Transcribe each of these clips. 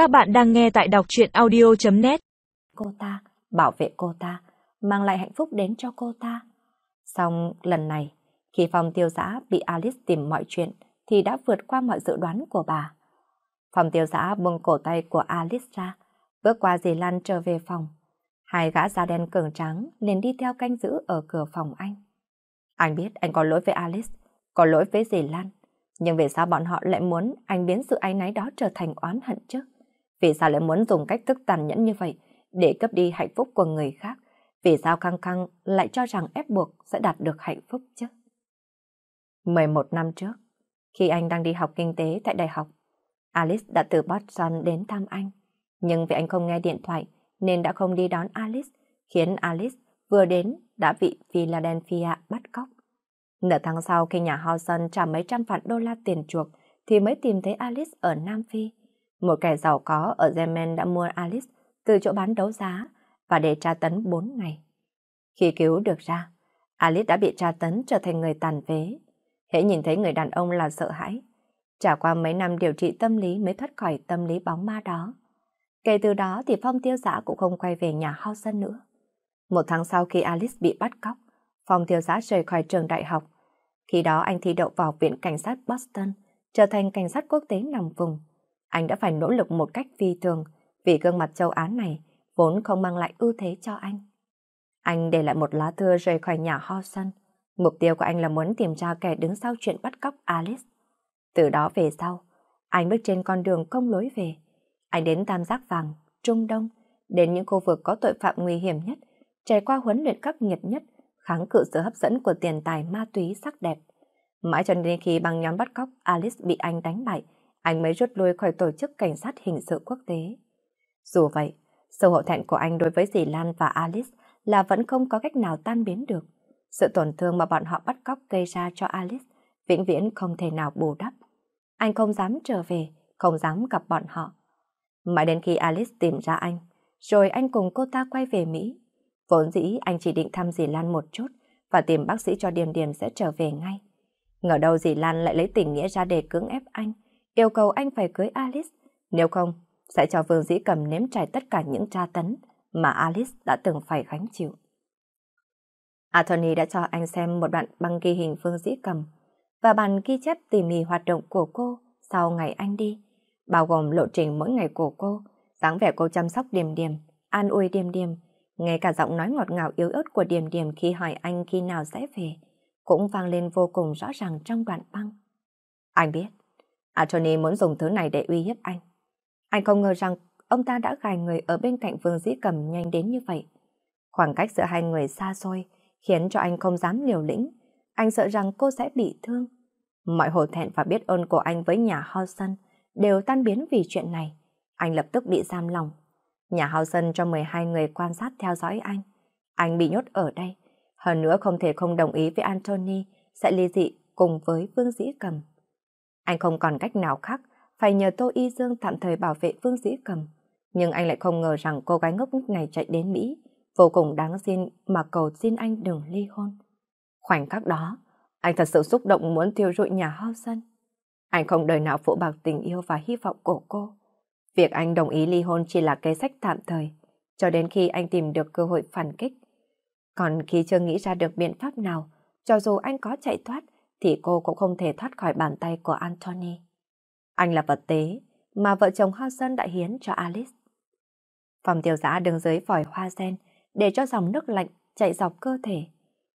Các bạn đang nghe tại đọc truyện audio.net Cô ta, bảo vệ cô ta, mang lại hạnh phúc đến cho cô ta. Xong lần này, khi phòng tiêu giã bị Alice tìm mọi chuyện thì đã vượt qua mọi dự đoán của bà. Phòng tiêu giã buông cổ tay của Alice ra, bước qua dì Lan trở về phòng. Hai gã da đen cường trắng liền đi theo canh giữ ở cửa phòng anh. Anh biết anh có lỗi với Alice, có lỗi với dì Lan. Nhưng vì sao bọn họ lại muốn anh biến sự áy náy đó trở thành oán hận chứ? Vì sao lại muốn dùng cách thức tàn nhẫn như vậy để cướp đi hạnh phúc của người khác? Vì sao Căng Căng lại cho rằng ép buộc sẽ đạt được hạnh phúc chứ? 11 năm trước, khi anh đang đi học kinh tế tại đại học, Alice đã từ Boston đến thăm anh. Nhưng vì anh không nghe điện thoại nên đã không đi đón Alice, khiến Alice vừa đến đã bị Philadelphia bắt cóc. Nửa tháng sau khi nhà Hawson trả mấy trăm vạn đô la tiền chuộc thì mới tìm thấy Alice ở Nam Phi. Một kẻ giàu có ở Yemen đã mua Alice từ chỗ bán đấu giá và để tra tấn 4 ngày. Khi cứu được ra, Alice đã bị tra tấn trở thành người tàn phế. Hễ nhìn thấy người đàn ông là sợ hãi. Trải qua mấy năm điều trị tâm lý mới thoát khỏi tâm lý bóng ma đó. Kể từ đó thì Phong tiêu giã cũng không quay về nhà hao sân nữa. Một tháng sau khi Alice bị bắt cóc, Phong tiêu giã rời khỏi trường đại học. Khi đó anh thi đậu vào viện cảnh sát Boston, trở thành cảnh sát quốc tế nằm vùng. Anh đã phải nỗ lực một cách phi thường vì gương mặt châu Á này vốn không mang lại ưu thế cho anh. Anh để lại một lá thư rời khỏi nhà Hawson. Mục tiêu của anh là muốn tìm ra kẻ đứng sau chuyện bắt cóc Alice. Từ đó về sau, anh bước trên con đường không lối về. Anh đến Tam Giác Vàng, Trung Đông, đến những khu vực có tội phạm nguy hiểm nhất, trải qua huấn luyện khắc nghiệt nhất, kháng cự sự hấp dẫn của tiền tài ma túy sắc đẹp. Mãi cho đến khi bằng nhóm bắt cóc Alice bị anh đánh bại, anh mới rút lui khỏi tổ chức cảnh sát hình sự quốc tế. Dù vậy, sự hậu thẹn của anh đối với dì Lan và Alice là vẫn không có cách nào tan biến được. Sự tổn thương mà bọn họ bắt cóc gây ra cho Alice vĩnh viễn không thể nào bù đắp. Anh không dám trở về, không dám gặp bọn họ. Mãi đến khi Alice tìm ra anh, rồi anh cùng cô ta quay về Mỹ. Vốn dĩ anh chỉ định thăm dì Lan một chút và tìm bác sĩ cho Điềm Điềm sẽ trở về ngay. Ngờ đâu dì Lan lại lấy tình nghĩa ra để cưỡng ép anh, yêu cầu anh phải cưới Alice, nếu không sẽ cho Vương Dĩ Cầm nếm trải tất cả những tra tấn mà Alice đã từng phải gánh chịu. Anthony đã cho anh xem một đoạn băng ghi hình Vương Dĩ Cầm và bản ghi chép tỉ mỉ hoạt động của cô sau ngày anh đi, bao gồm lộ trình mỗi ngày của cô, dáng vẻ cô chăm sóc điềm điềm, an ủi điềm điềm, ngay cả giọng nói ngọt ngào yếu ớt của điềm điềm khi hỏi anh khi nào sẽ về, cũng vang lên vô cùng rõ ràng trong đoạn băng. Anh biết, À, Anthony muốn dùng thứ này để uy hiếp anh. Anh không ngờ rằng ông ta đã gài người ở bên cạnh Vương Dĩ Cầm nhanh đến như vậy. Khoảng cách giữa hai người xa xôi khiến cho anh không dám liều lĩnh. Anh sợ rằng cô sẽ bị thương. Mọi hổ thẹn và biết ơn của anh với nhà Hawson đều tan biến vì chuyện này. Anh lập tức bị giam lòng. Nhà Hawson cho 12 người quan sát theo dõi anh. Anh bị nhốt ở đây. Hơn nữa không thể không đồng ý với Anthony sẽ ly dị cùng với Vương Dĩ Cầm. Anh không còn cách nào khác phải nhờ Tô Y Dương tạm thời bảo vệ Vương Dĩ Cầm. Nhưng anh lại không ngờ rằng cô gái ngốc này chạy đến Mỹ, vô cùng đáng xin mà cầu xin anh đừng ly hôn. Khoảnh khắc đó, anh thật sự xúc động muốn thiêu rụi nhà hao sân. Anh không đời nào phụ bạc tình yêu và hy vọng của cô. Việc anh đồng ý ly hôn chỉ là kế sách tạm thời, cho đến khi anh tìm được cơ hội phản kích. Còn khi chưa nghĩ ra được biện pháp nào, cho dù anh có chạy thoát, thì cô cũng không thể thoát khỏi bàn tay của Anthony. Anh là vật tế mà vợ chồng Hudson đã hiến cho Alice. Phòng tiểu giã đứng dưới vòi hoa sen để cho dòng nước lạnh chạy dọc cơ thể.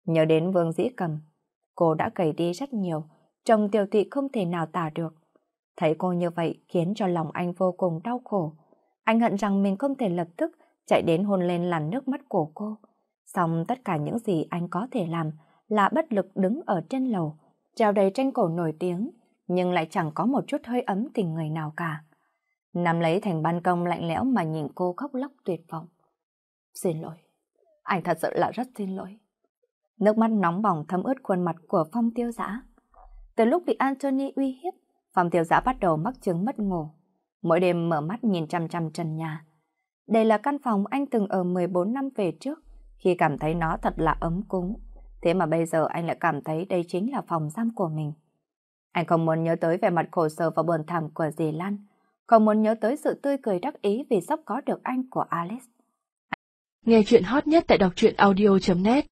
Nhớ đến vương dĩ cầm, cô đã gầy đi rất nhiều, chồng tiểu thị không thể nào tả được. Thấy cô như vậy khiến cho lòng anh vô cùng đau khổ. Anh hận rằng mình không thể lập tức chạy đến hôn lên làn nước mắt của cô. Xong tất cả những gì anh có thể làm là bất lực đứng ở trên lầu, treo đầy tranh cổ nổi tiếng, nhưng lại chẳng có một chút hơi ấm tình người nào cả. Nắm lấy thành ban công lạnh lẽo mà nhìn cô khóc lóc tuyệt vọng. Xin lỗi, anh thật sự là rất xin lỗi. Nước mắt nóng bỏng thấm ướt khuôn mặt của Phong tiêu giã. Từ lúc bị Anthony uy hiếp, Phong tiêu giã bắt đầu mắc chứng mất ngủ. Mỗi đêm mở mắt nhìn chăm chăm trần nhà. Đây là căn phòng anh từng ở 14 năm về trước, khi cảm thấy nó thật là ấm cúng. Thế mà bây giờ anh lại cảm thấy đây chính là phòng giam của mình. Anh không muốn nhớ tới vẻ mặt khổ sở và buồn thảm của dì Lan, không muốn nhớ tới sự tươi cười đắc ý vì sắp có được anh của Alice. Nghe chuyện hot nhất tại đọc truyện audio.net